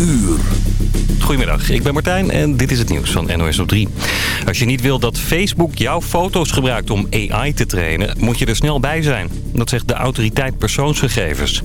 uur. Goedemiddag, ik ben Martijn en dit is het nieuws van NOS op 3. Als je niet wil dat Facebook jouw foto's gebruikt om AI te trainen... moet je er snel bij zijn. Dat zegt de autoriteit persoonsgegevens.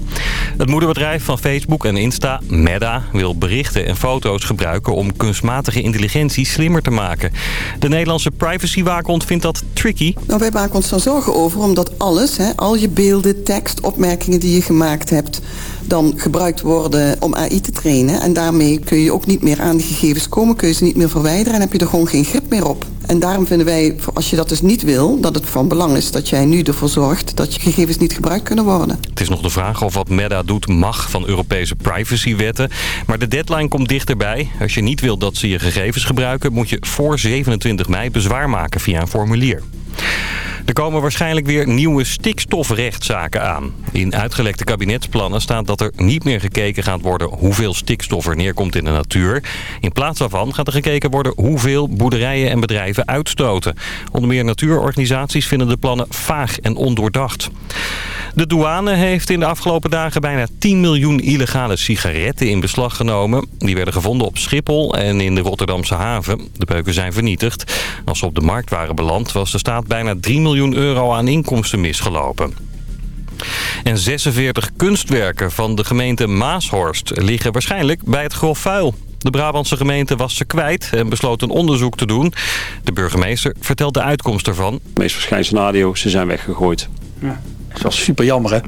Het moederbedrijf van Facebook en Insta, Meta... wil berichten en foto's gebruiken om kunstmatige intelligentie slimmer te maken. De Nederlandse privacywaakhond vindt dat tricky. Nou, wij maken ons er zorgen over omdat alles, hè, al je beelden, tekst, opmerkingen die je gemaakt hebt dan gebruikt worden om AI te trainen. En daarmee kun je ook niet meer aan de gegevens komen, kun je ze niet meer verwijderen en heb je er gewoon geen grip meer op. En daarom vinden wij, als je dat dus niet wil, dat het van belang is dat jij nu ervoor zorgt dat je gegevens niet gebruikt kunnen worden. Het is nog de vraag of wat Meta doet mag van Europese privacywetten. Maar de deadline komt dichterbij. Als je niet wil dat ze je gegevens gebruiken, moet je voor 27 mei bezwaar maken via een formulier. Er komen waarschijnlijk weer nieuwe stikstofrechtszaken aan. In uitgelekte kabinetsplannen staat dat er niet meer gekeken gaat worden hoeveel stikstof er neerkomt in de natuur. In plaats daarvan gaat er gekeken worden hoeveel boerderijen en bedrijven uitstoten. Onder meer natuurorganisaties vinden de plannen vaag en ondoordacht. De douane heeft in de afgelopen dagen bijna 10 miljoen illegale sigaretten in beslag genomen. Die werden gevonden op Schiphol en in de Rotterdamse haven. De peuken zijn vernietigd. Als ze op de markt waren beland was de staat bijna 3 miljoen euro aan inkomsten misgelopen. En 46 kunstwerken van de gemeente Maashorst liggen waarschijnlijk bij het grof vuil. De Brabantse gemeente was ze kwijt en besloot een onderzoek te doen. De burgemeester vertelt de uitkomst ervan. Het meest waarschijnlijk scenario, ze zijn weggegooid. Ja. Dat is wel super jammer hè?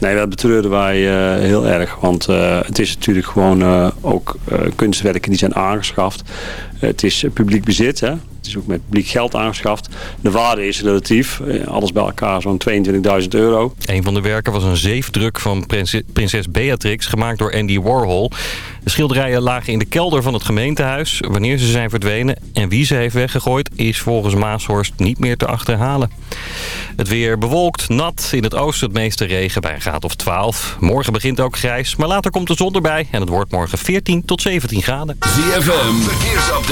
Nee, dat betreuren wij uh, heel erg. Want uh, het is natuurlijk gewoon uh, ook kunstwerken die zijn aangeschaft. Het is publiek bezit. Hè? Het is ook met publiek geld aangeschaft. De waarde is relatief. Alles bij elkaar zo'n 22.000 euro. Een van de werken was een zeefdruk van prinses Beatrix, gemaakt door Andy Warhol. De schilderijen lagen in de kelder van het gemeentehuis. Wanneer ze zijn verdwenen en wie ze heeft weggegooid... is volgens Maashorst niet meer te achterhalen. Het weer bewolkt, nat. In het oosten het meeste regen bij een graad of 12. Morgen begint ook grijs, maar later komt de zon erbij. En het wordt morgen 14 tot 17 graden. ZFM, verkeersupdate.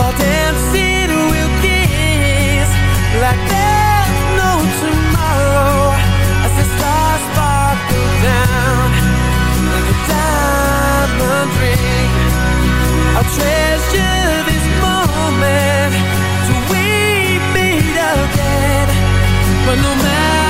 while dancing we'll kiss like there's no tomorrow as the stars sparkle down like a diamond ring. I'll treasure this moment till we meet again, but no matter.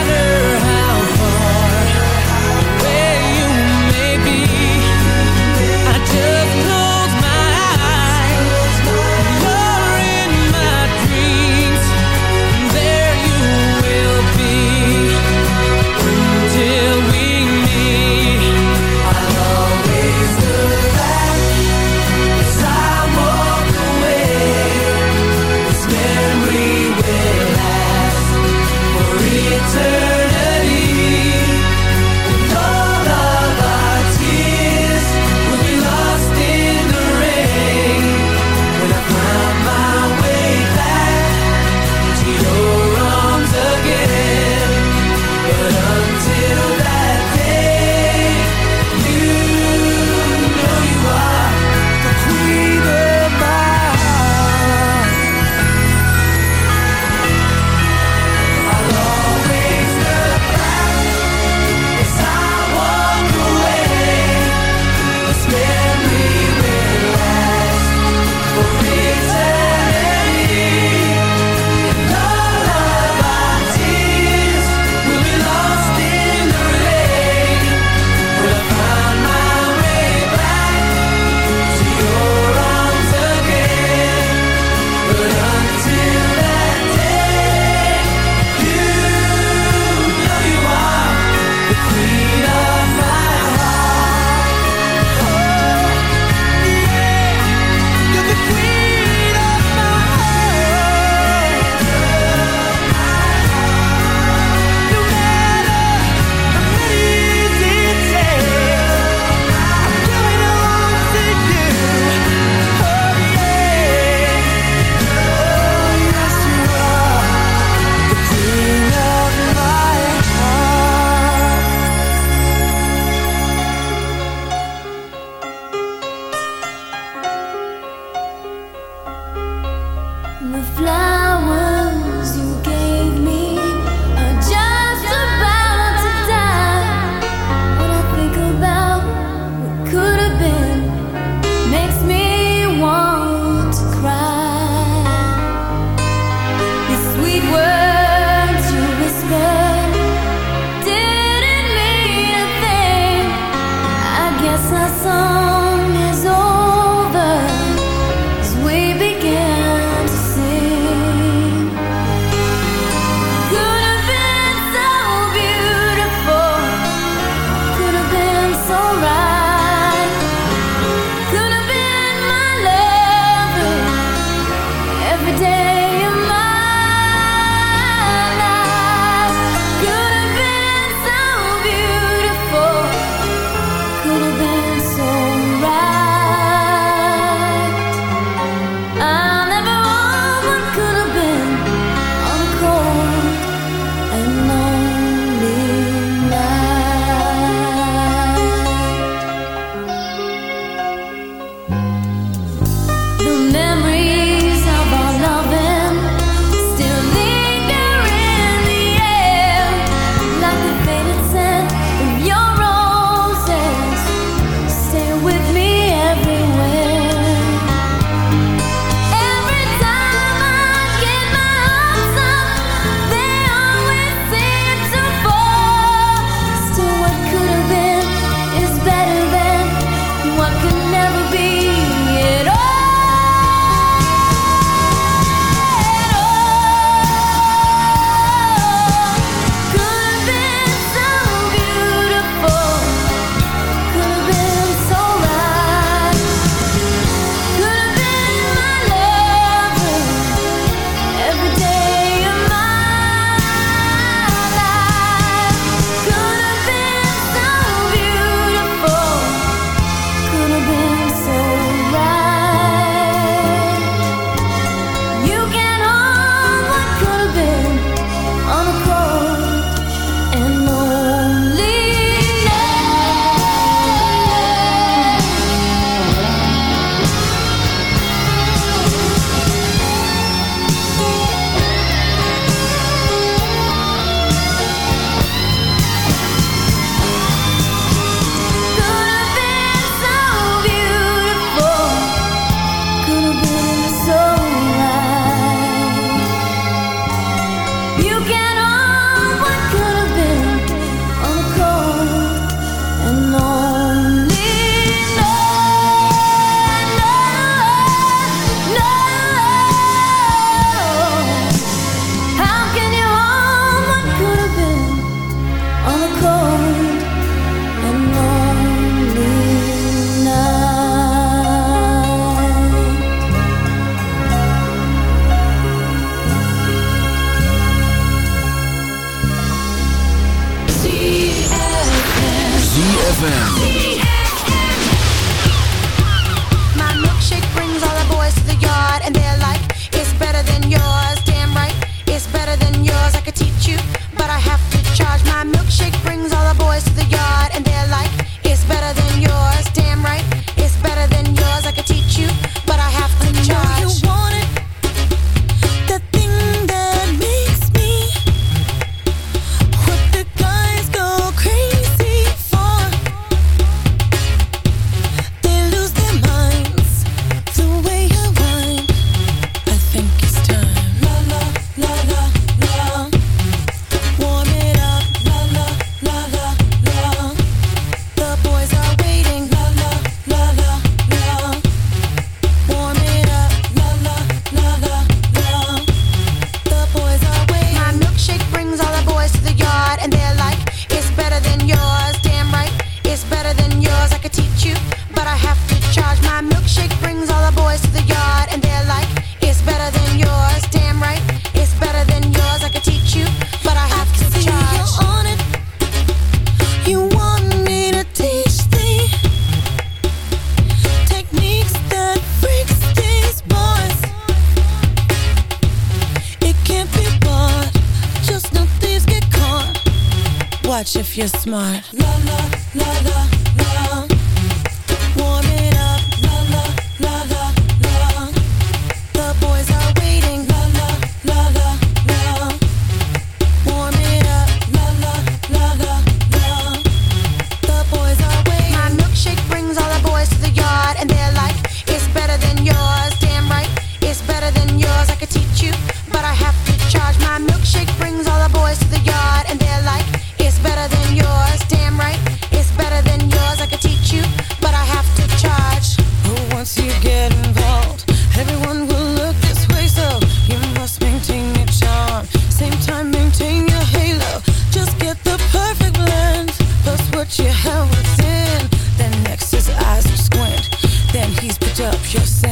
you say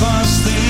fast there.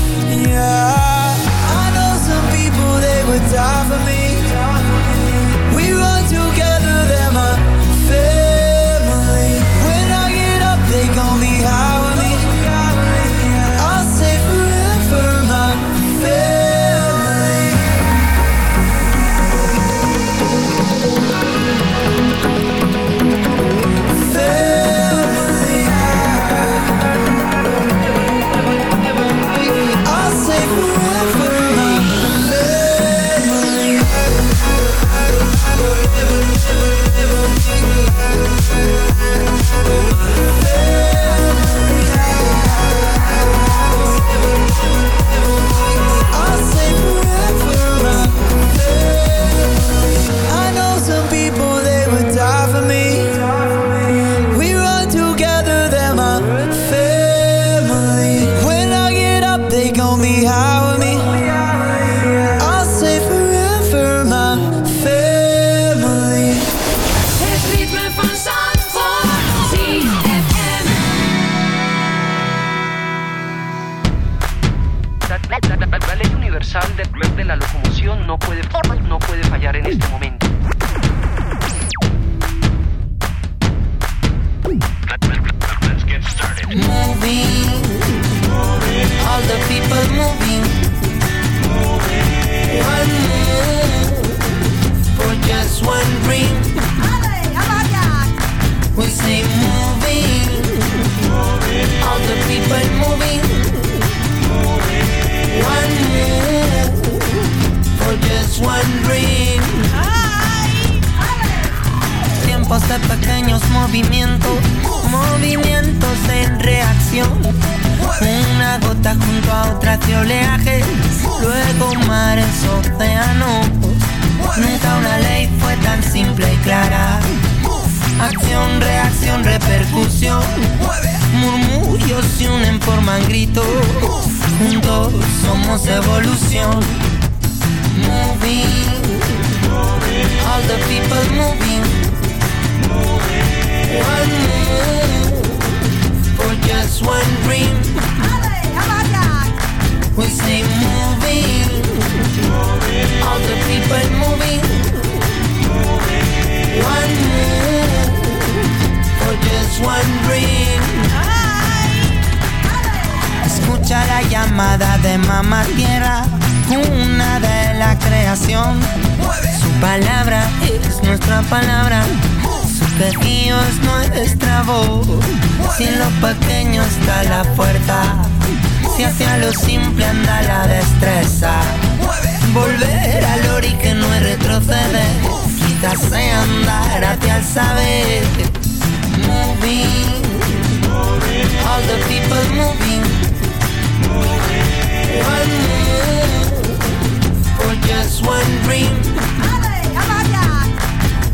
Saber. Moving, all the people moving. One move for just one dream.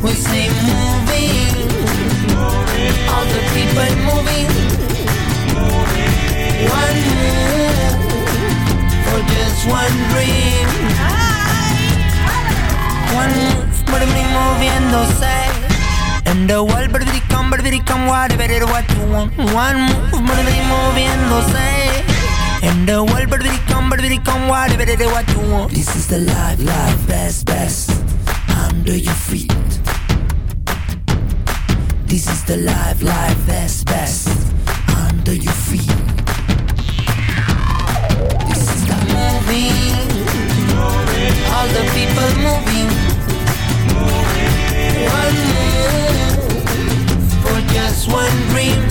We say moving, all the people moving. One move for just one dream. One move, moviéndose. The world, but it come, but it come, whatever it what you want. One move, but me moviéndose. And the world, but it come, but it come, whatever it what you want. This is the life, life, best, best. Under your feet. This is the life, life, best, best. Under your feet. This is the moving. All the people moving. One dream.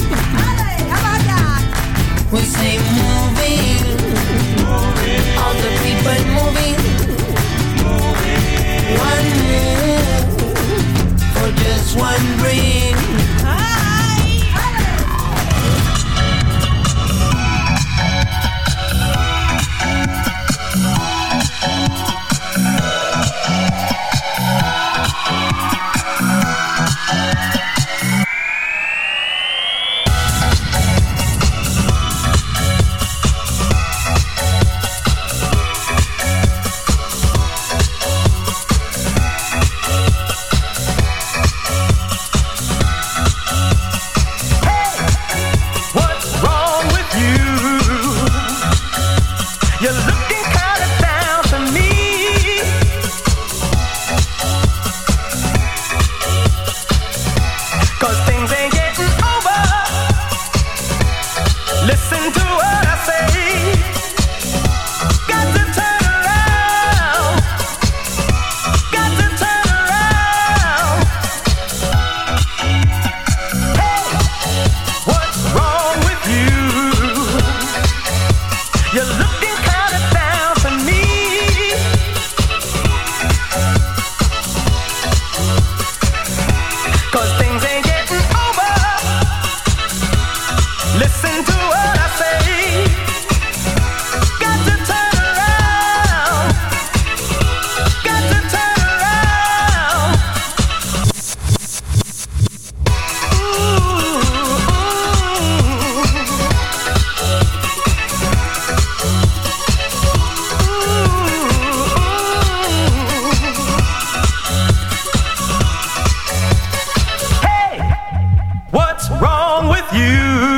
wrong with you?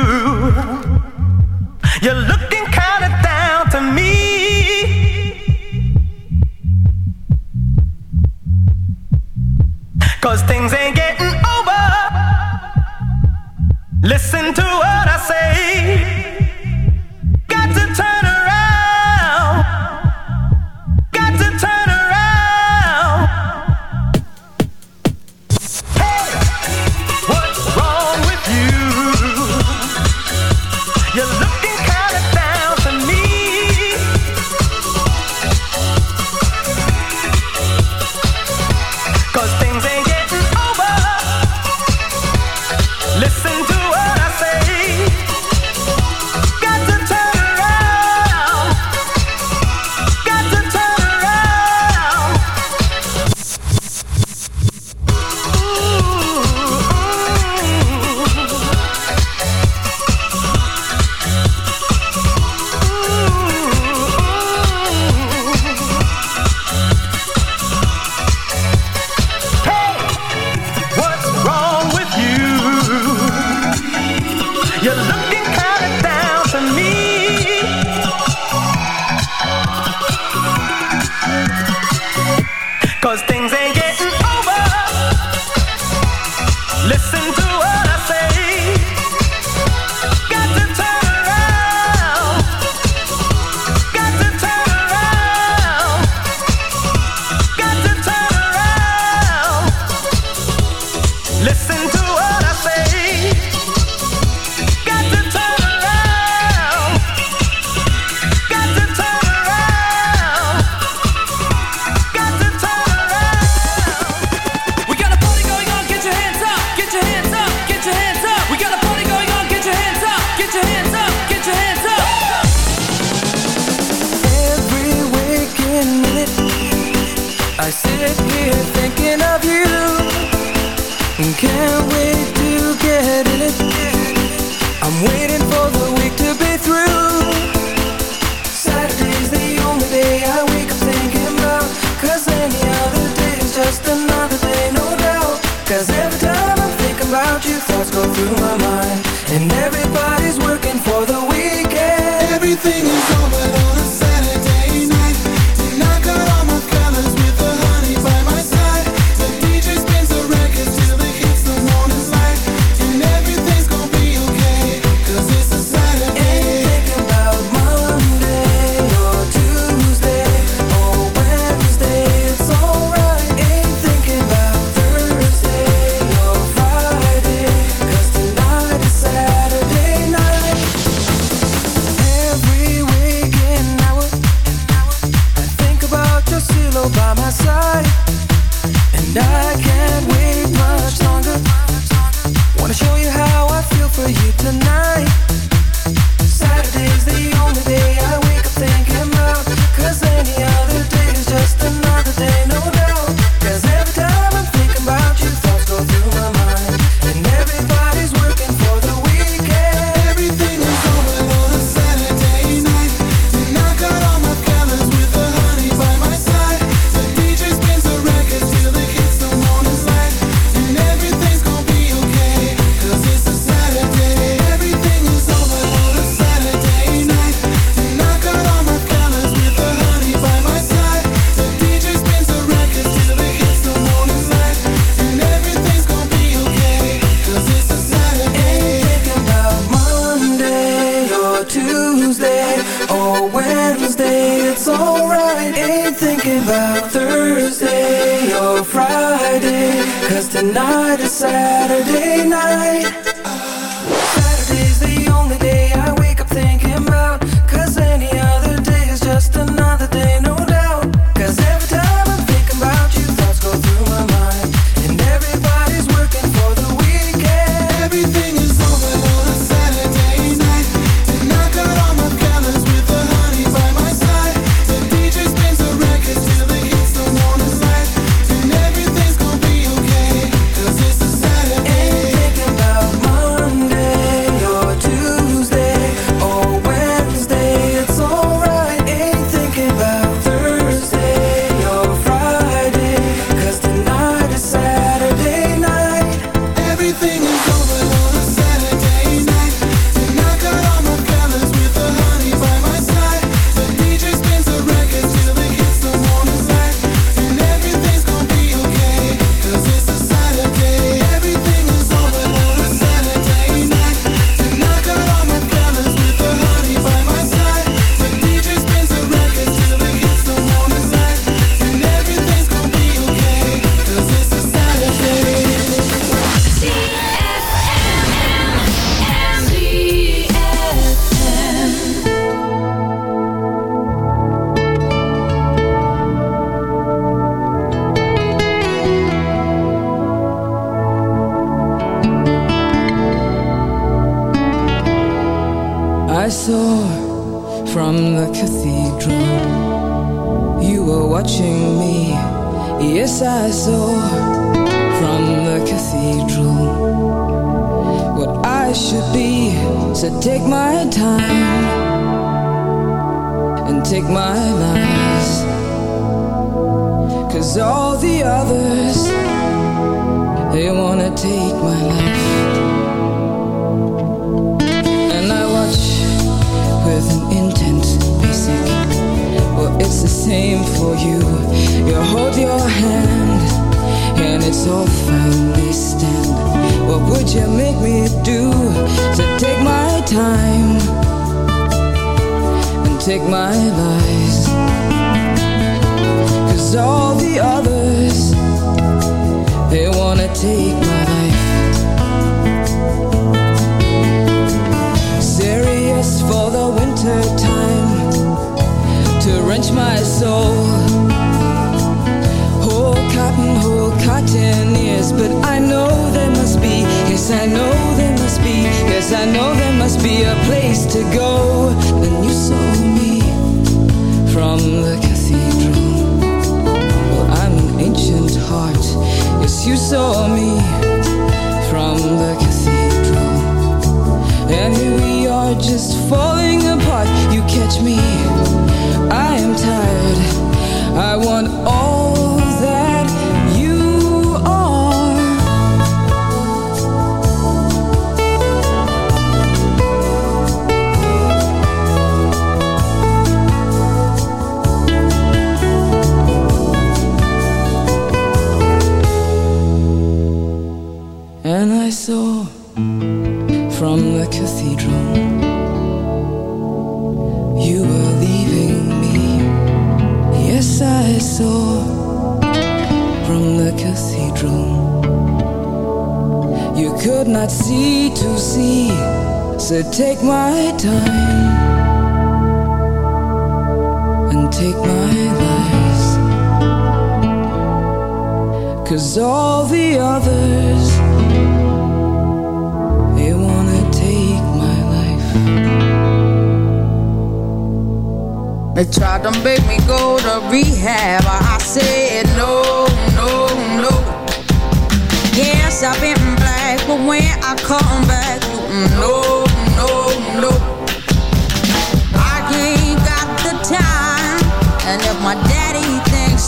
take my life.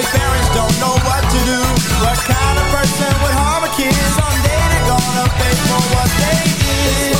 his parents don't know what to do. What kind of person would harm a kid? Someday they're gonna pay for what they did.